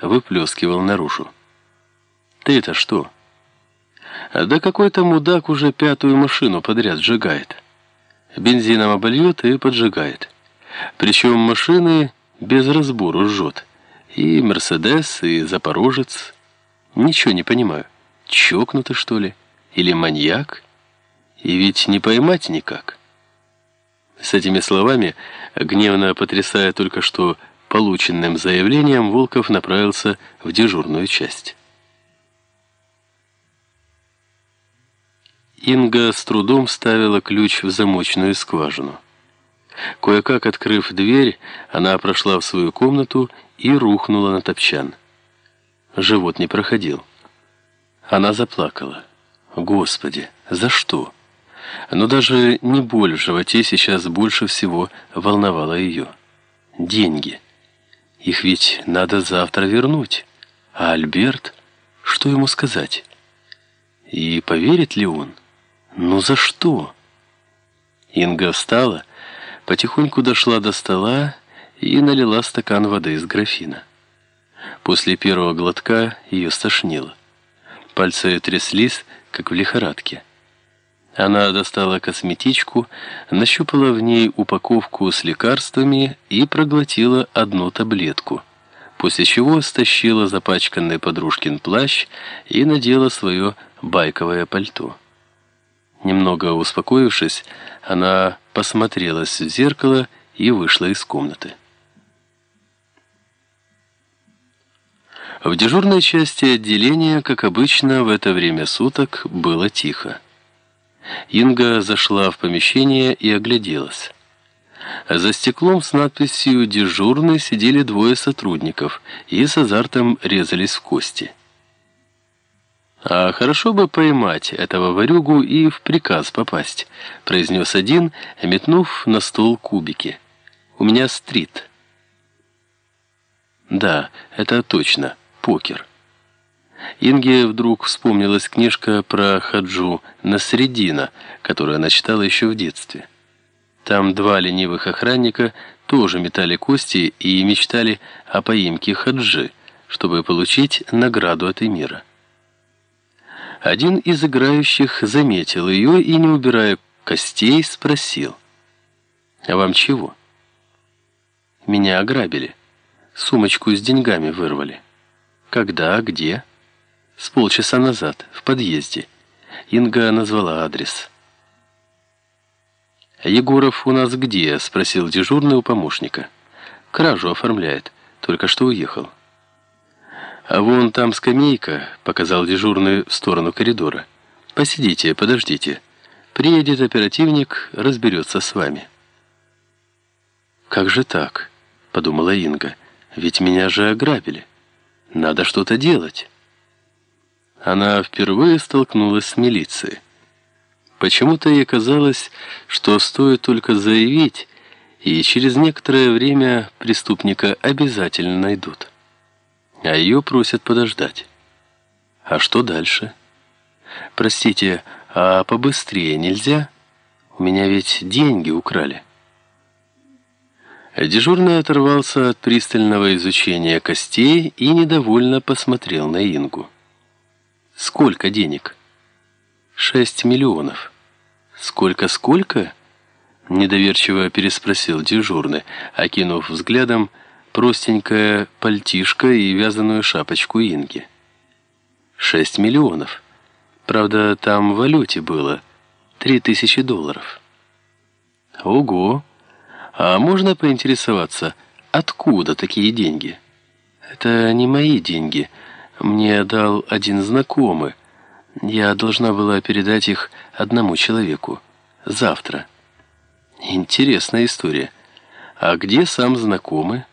выплескивал наружу. «Ты это что?» «Да какой-то мудак уже пятую машину подряд сжигает. Бензином обольет и поджигает. Причем машины без разбору жжет. И «Мерседес», и «Запорожец». Ничего не понимаю. Чокнутый, что ли? Или маньяк? И ведь не поймать никак». С этими словами, гневно потрясая только что полученным заявлением, Волков направился в дежурную часть. Инга с трудом вставила ключ в замочную скважину. Кое-как открыв дверь, она прошла в свою комнату и рухнула на топчан. Живот не проходил. Она заплакала. «Господи, за что?» Но даже не боль в животе сейчас больше всего волновала ее. Деньги. Их ведь надо завтра вернуть. А Альберт, что ему сказать? И поверит ли он? Ну за что? Инга встала, потихоньку дошла до стола и налила стакан воды из графина. После первого глотка ее стошнило. Пальцы тряслись, как в лихорадке. Она достала косметичку, нащупала в ней упаковку с лекарствами и проглотила одну таблетку, после чего стащила запачканный подружкин плащ и надела свое байковое пальто. Немного успокоившись, она посмотрелась в зеркало и вышла из комнаты. В дежурной части отделения, как обычно, в это время суток было тихо. Инга зашла в помещение и огляделась. За стеклом с надписью «Дежурный» сидели двое сотрудников и с азартом резались в кости. «А хорошо бы поймать этого ворюгу и в приказ попасть», произнес один, метнув на стол кубики. «У меня стрит». «Да, это точно, покер». Инге вдруг вспомнилась книжка про Хаджу Насреддина, которую она читала еще в детстве. Там два ленивых охранника тоже метали кости и мечтали о поимке Хаджи, чтобы получить награду от эмира. Один из играющих заметил ее и, не убирая костей, спросил. «А вам чего?» «Меня ограбили. Сумочку с деньгами вырвали». «Когда? Где?» С полчаса назад, в подъезде. Инга назвала адрес. «Егоров у нас где?» – спросил дежурный у помощника. «Кражу оформляет. Только что уехал». «А вон там скамейка», – показал дежурный в сторону коридора. «Посидите, подождите. Приедет оперативник, разберется с вами». «Как же так?» – подумала Инга. «Ведь меня же ограбили. Надо что-то делать» она впервые столкнулась с милицией. Почему-то ей казалось, что стоит только заявить, и через некоторое время преступника обязательно найдут. А ее просят подождать. А что дальше? Простите, а побыстрее нельзя? У меня ведь деньги украли. Дежурный оторвался от пристального изучения костей и недовольно посмотрел на Ингу. Сколько денег? Шесть миллионов. Сколько-сколько? Недоверчиво переспросил дежурный, окинув взглядом простенькое пальтишко и вязаную шапочку Инги. Шесть миллионов. Правда, там в валюте было три тысячи долларов. Ого! А можно поинтересоваться, откуда такие деньги? Это не мои деньги, — мне дал один знакомый. Я должна была передать их одному человеку. Завтра. Интересная история. А где сам знакомый?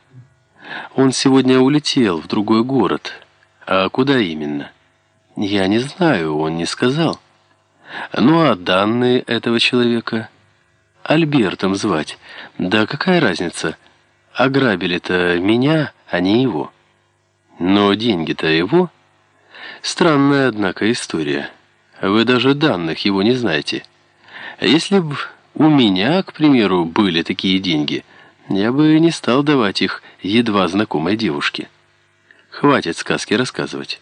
Он сегодня улетел в другой город. А куда именно? Я не знаю, он не сказал. Ну а данные этого человека? Альбертом звать. Да какая разница? Ограбили-то меня, а не его. Но деньги-то его. Странная, однако, история. Вы даже данных его не знаете. Если бы у меня, к примеру, были такие деньги, я бы не стал давать их едва знакомой девушке. Хватит сказки рассказывать.